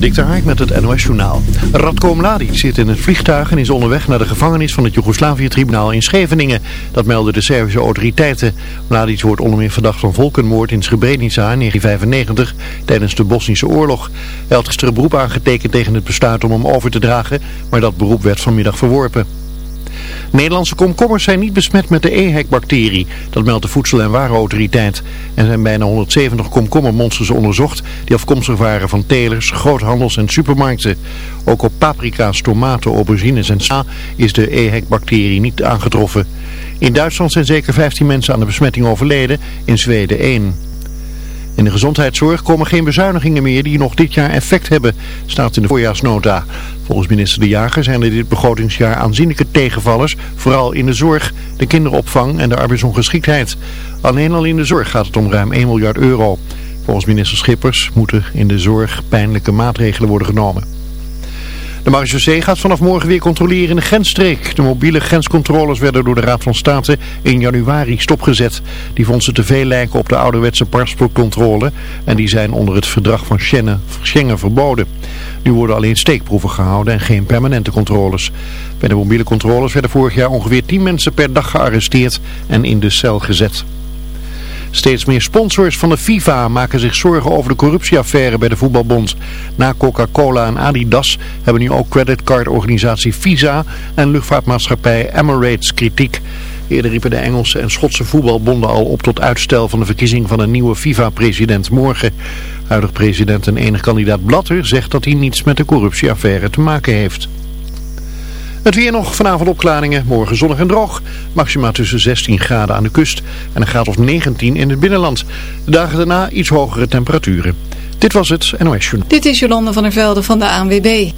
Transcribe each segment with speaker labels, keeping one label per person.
Speaker 1: Dik Hark met het NOS Journaal. Radko Mladic zit in het vliegtuig en is onderweg naar de gevangenis van het Joegoslavië-tribunaal in Scheveningen. Dat melden de Servische autoriteiten. Mladic wordt onder meer verdacht van volkenmoord in Srebrenica in 1995 tijdens de Bosnische oorlog. Hij had gisteren beroep aangetekend tegen het besluit om hem over te dragen, maar dat beroep werd vanmiddag verworpen. Nederlandse komkommers zijn niet besmet met de EHEC-bacterie. Dat meldt de Voedsel- en Warenautoriteit. Er zijn bijna 170 komkommermonsters onderzocht die afkomstig waren van telers, groothandels en supermarkten. Ook op paprika's, tomaten, aubergines en sla is de EHEC-bacterie niet aangetroffen. In Duitsland zijn zeker 15 mensen aan de besmetting overleden, in Zweden 1. In de gezondheidszorg komen geen bezuinigingen meer die nog dit jaar effect hebben, staat in de voorjaarsnota. Volgens minister De Jager zijn er dit begrotingsjaar aanzienlijke tegenvallers, vooral in de zorg, de kinderopvang en de arbeidsongeschiktheid. Alleen al in de zorg gaat het om ruim 1 miljard euro. Volgens minister Schippers moeten in de zorg pijnlijke maatregelen worden genomen. De marechaussee gaat vanaf morgen weer controleren in de grensstreek. De mobiele grenscontroles werden door de Raad van State in januari stopgezet. Die vond ze te veel lijken op de ouderwetse paspoortcontrole en die zijn onder het verdrag van Schengen, Schengen verboden. Nu worden alleen steekproeven gehouden en geen permanente controles. Bij de mobiele controles werden vorig jaar ongeveer 10 mensen per dag gearresteerd en in de cel gezet. Steeds meer sponsors van de FIFA maken zich zorgen over de corruptieaffaire bij de voetbalbond. Na Coca-Cola en Adidas hebben nu ook creditcardorganisatie Visa en luchtvaartmaatschappij Emirates kritiek. Eerder riepen de Engelse en Schotse voetbalbonden al op tot uitstel van de verkiezing van een nieuwe FIFA-president morgen. Huidig president en enig kandidaat Blatter zegt dat hij niets met de corruptieaffaire te maken heeft. Het weer nog, vanavond opklaringen, morgen zonnig en droog. Maxima tussen 16 graden aan de kust en een graad of 19 in het binnenland. De dagen daarna iets hogere temperaturen. Dit was het NOS Journal.
Speaker 2: Dit is Jolande van der Velde van de ANWB.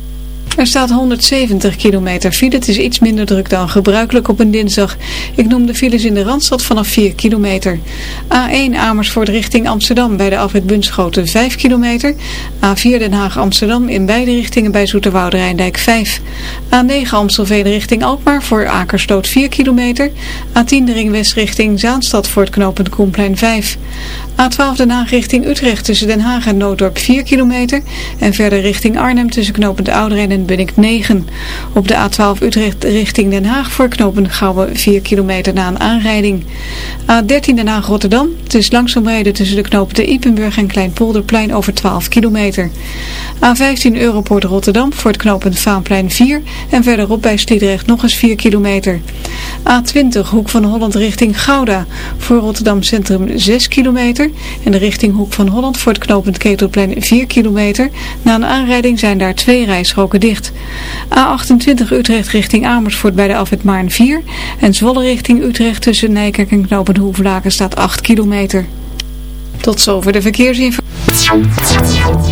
Speaker 2: Er staat 170 kilometer file. Het is iets minder druk dan gebruikelijk op een dinsdag. Ik noem de files in de Randstad vanaf 4 kilometer. A1 Amersfoort richting Amsterdam bij de afrit Bunschoten 5 kilometer. A4 Den Haag Amsterdam in beide richtingen bij Zoeterwoude Rijndijk 5. A9 Amstelveen richting Alkmaar voor Akersloot 4 kilometer. A10 de ring west richting Zaanstad voor het knooppunt Koenplein 5. A12 Den Haag richting Utrecht tussen Den Haag en Nooddorp 4 kilometer. En verder richting Arnhem tussen knooppunt Ouderen en Bunnik 9. Op de A12 Utrecht richting Den Haag voor knooppunt Gouwen 4 kilometer na een aanrijding. A13 Den Haag Rotterdam. Het is langzaam rijden tussen de knooppunten Ipenburg en Kleinpolderplein over 12 kilometer. A15 Europort Rotterdam voor het knooppunt Vaanplein 4. En verderop bij Sliedrecht nog eens 4 kilometer. A20 Hoek van Holland richting Gouda. Voor Rotterdam Centrum 6 kilometer. En de richting Hoek van Holland voor het knooppunt Ketelplein 4 kilometer. Na een aanrijding zijn daar twee rijstroken dicht. A28 Utrecht richting Amersfoort bij de afwit Maarn 4. En Zwolle richting Utrecht tussen Nijkerk en knooppunt Hoevelaken staat 8 kilometer. Tot zover de verkeersinformatie.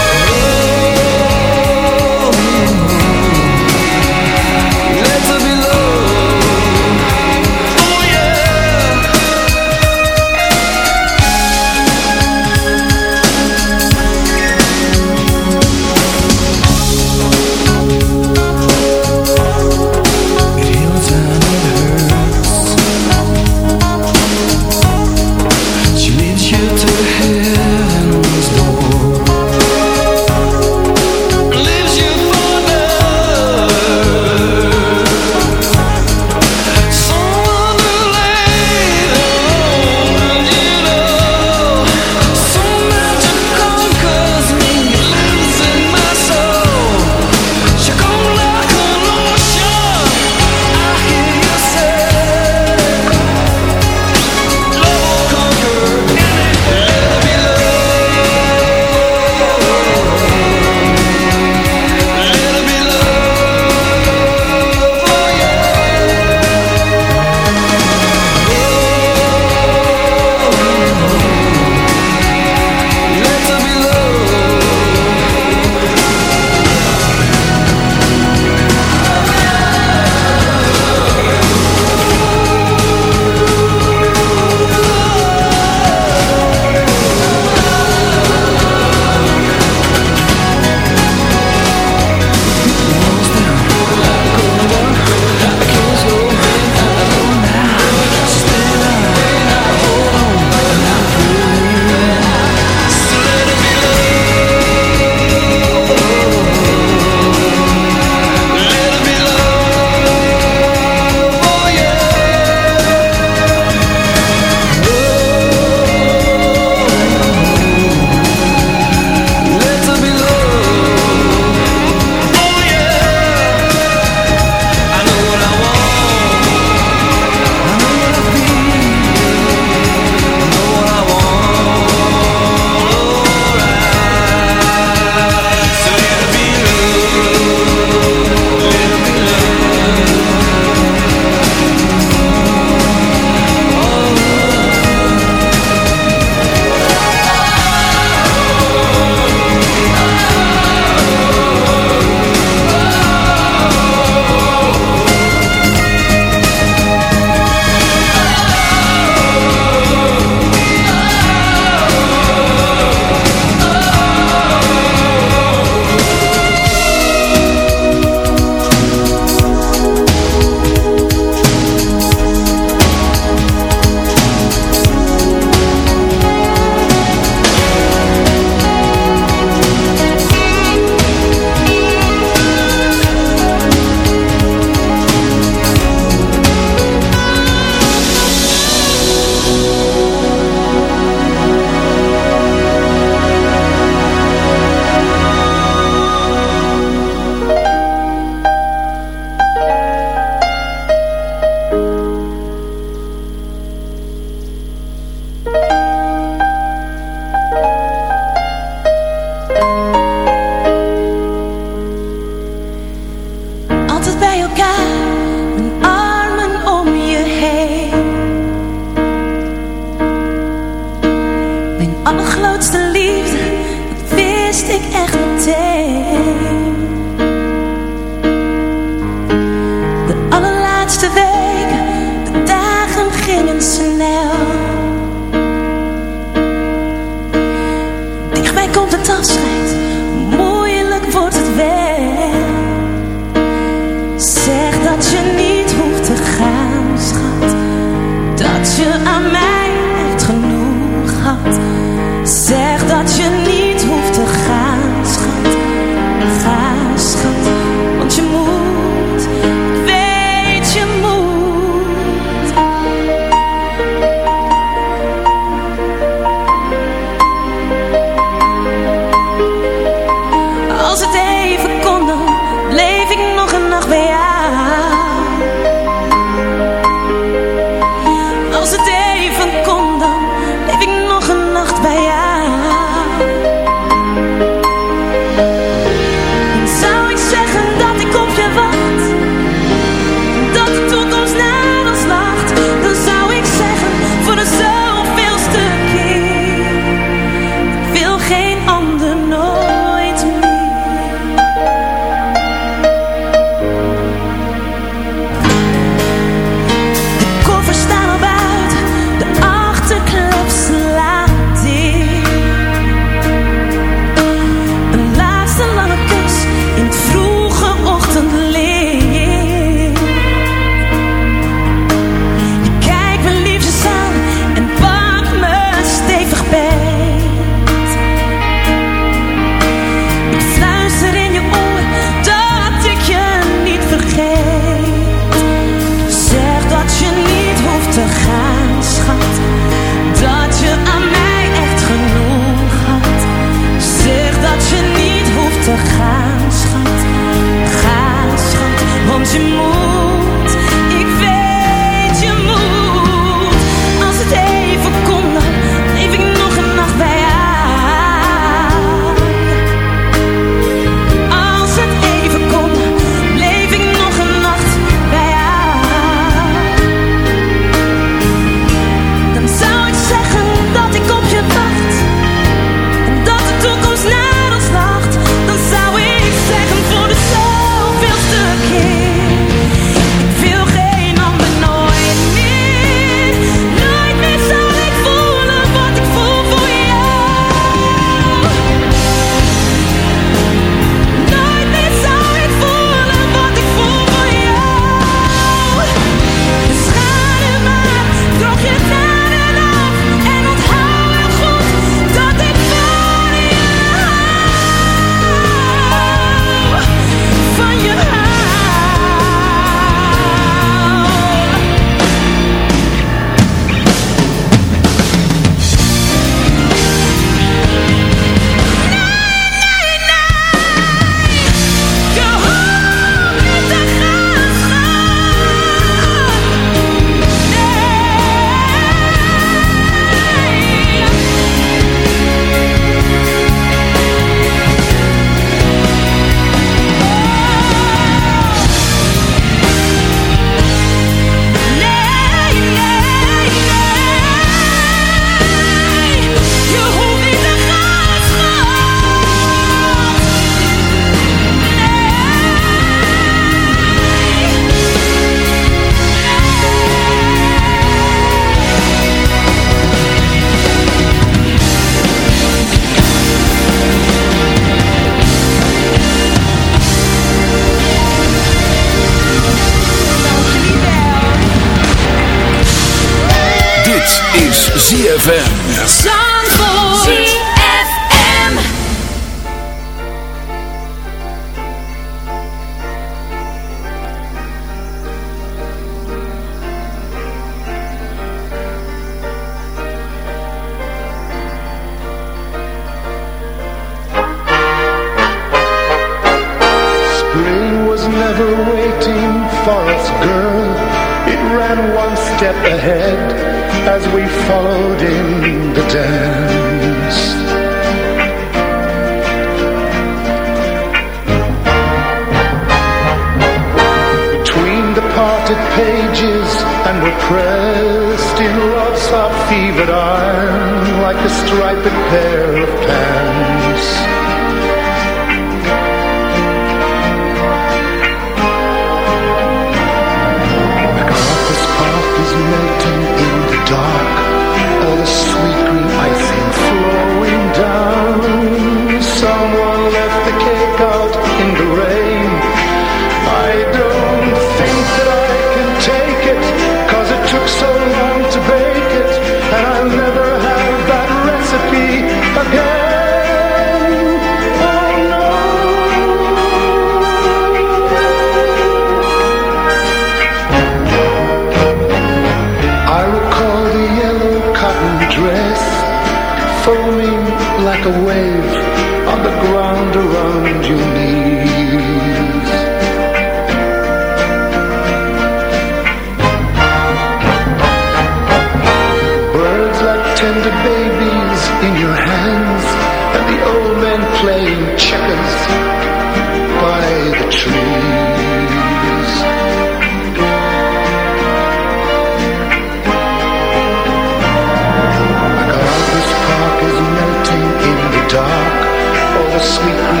Speaker 3: sweet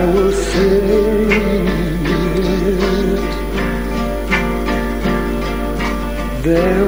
Speaker 3: I will sing it. There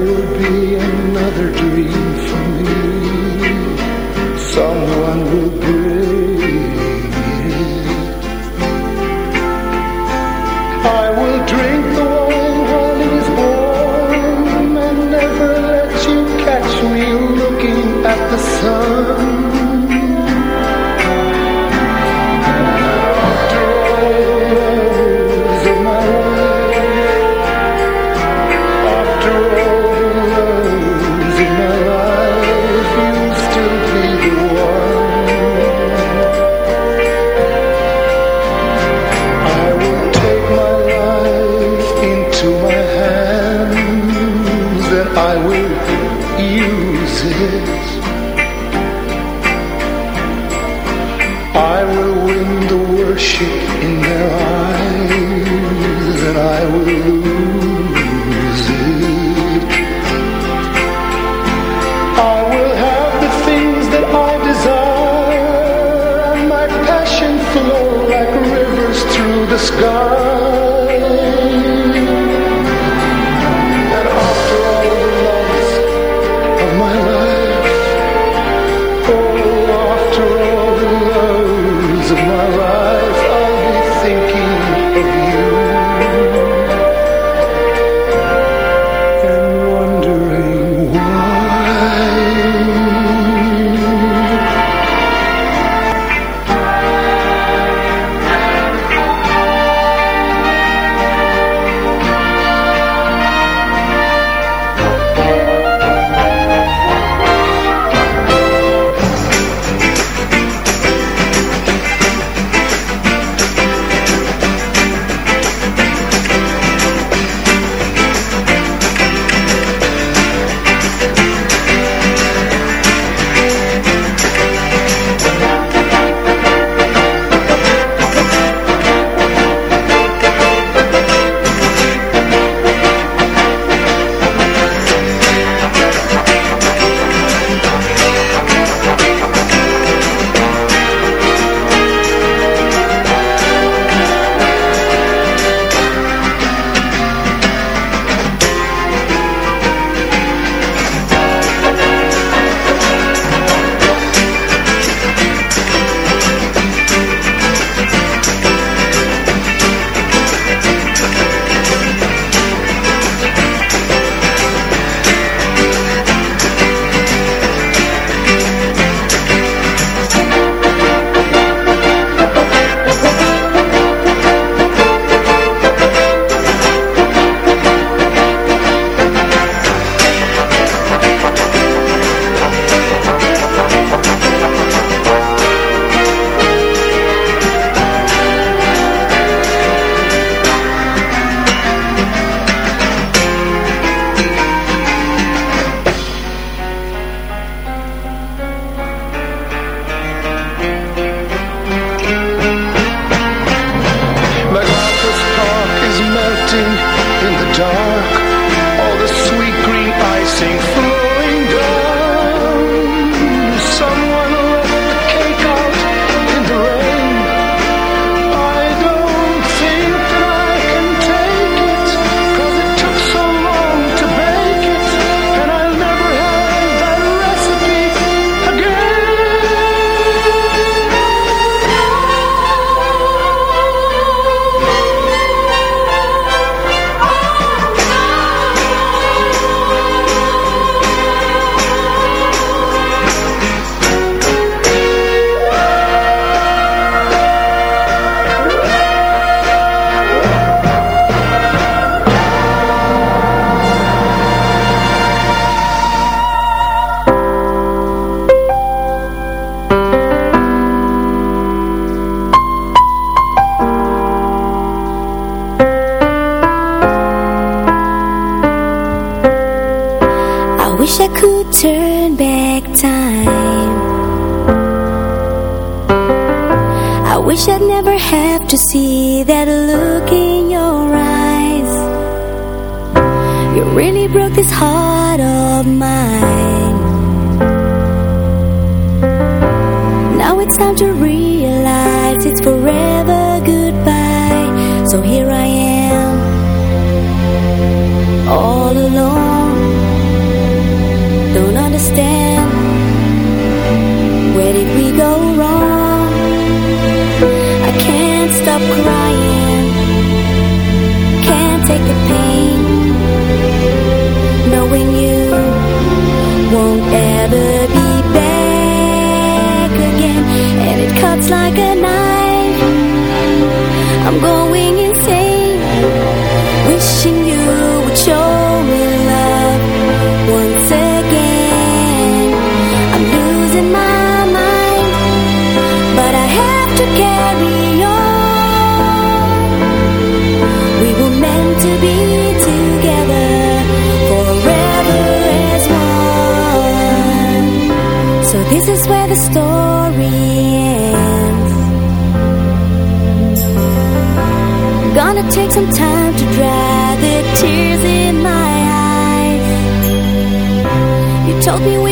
Speaker 3: told me we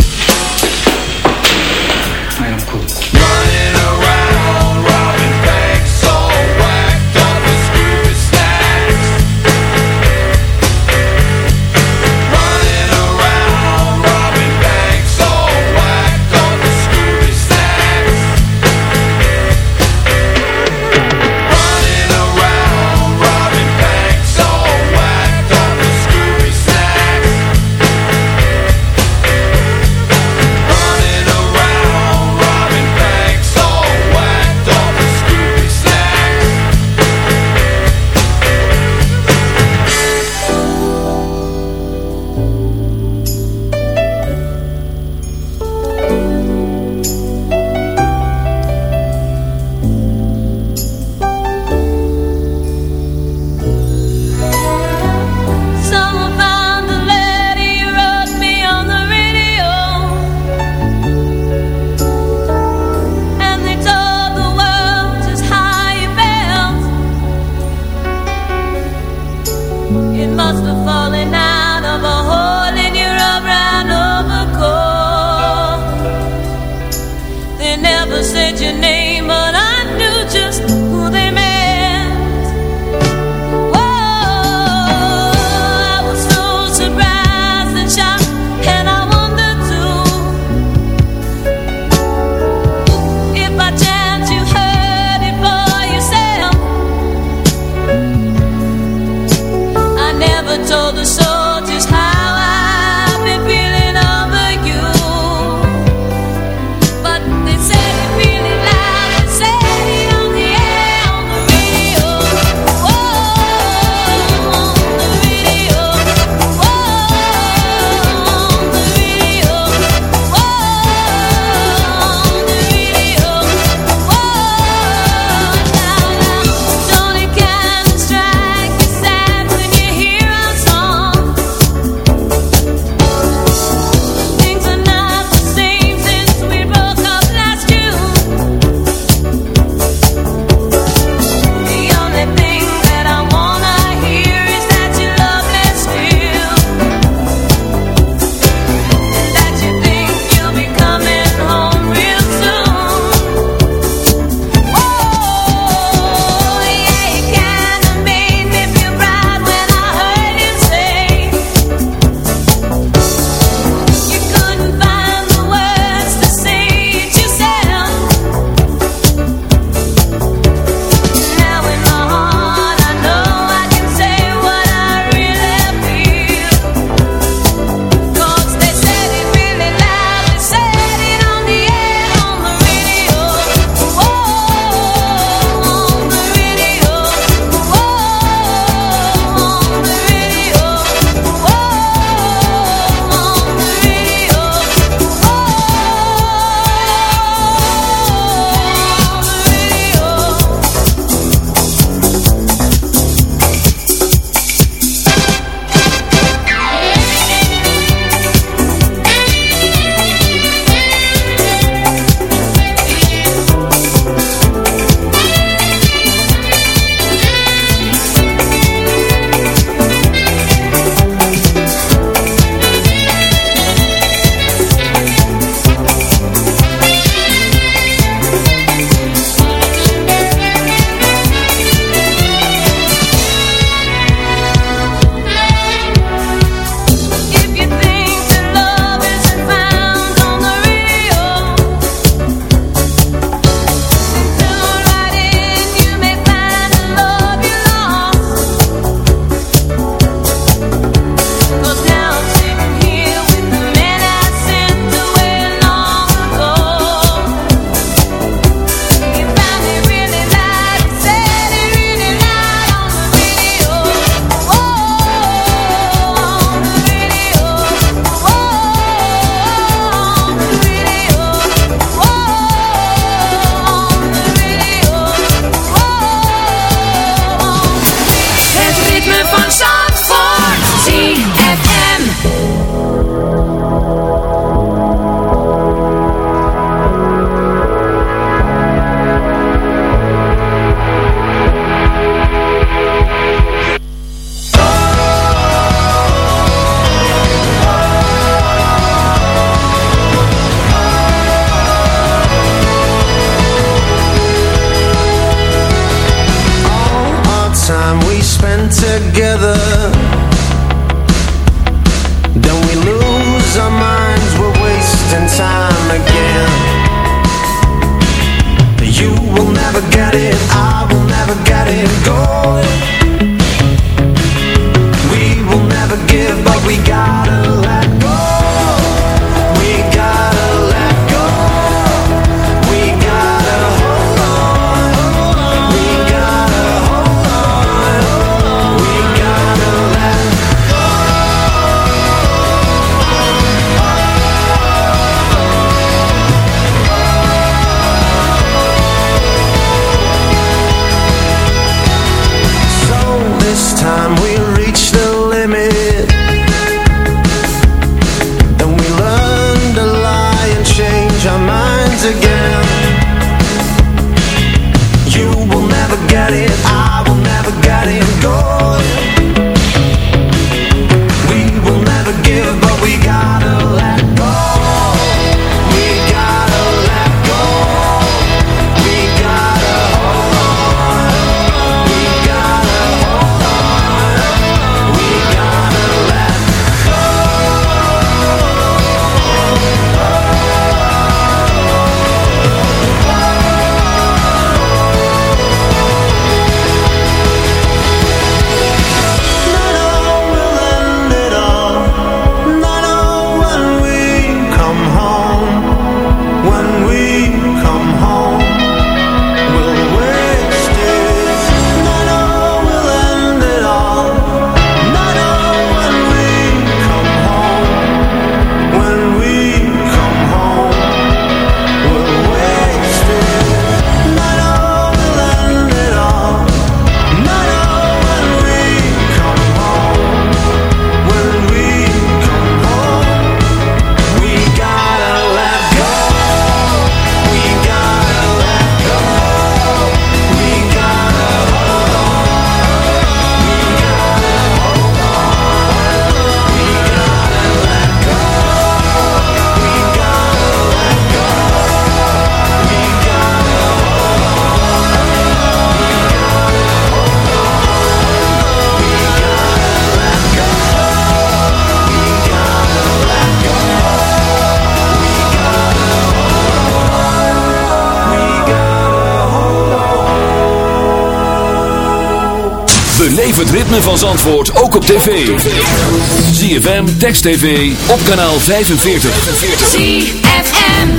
Speaker 4: Van Zandvoort ook op tv. ZFM, Text TV, op kanaal 45.
Speaker 5: ZFM.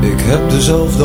Speaker 6: Ik heb dezelfde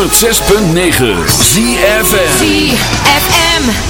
Speaker 4: 106.9 ZFM
Speaker 5: ZFM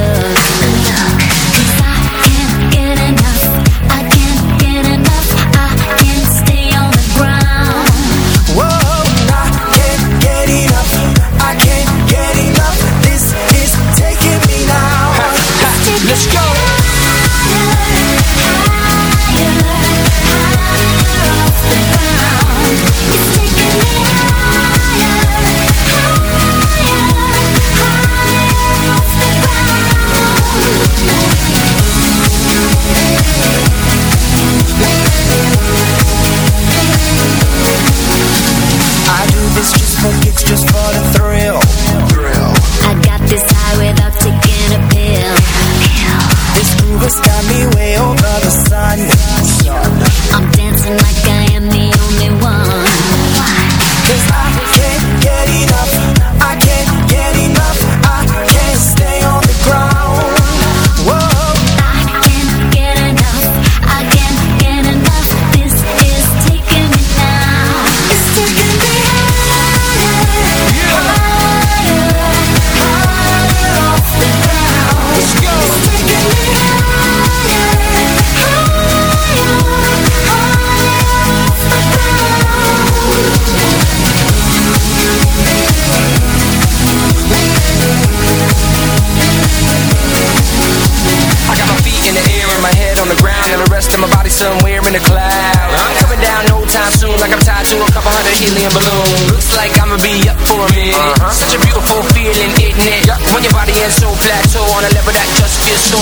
Speaker 7: is so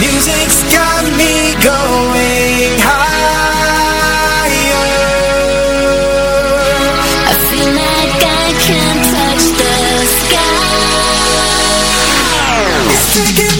Speaker 8: Music's got me going higher.
Speaker 3: I feel like I can touch the sky.
Speaker 8: It's taking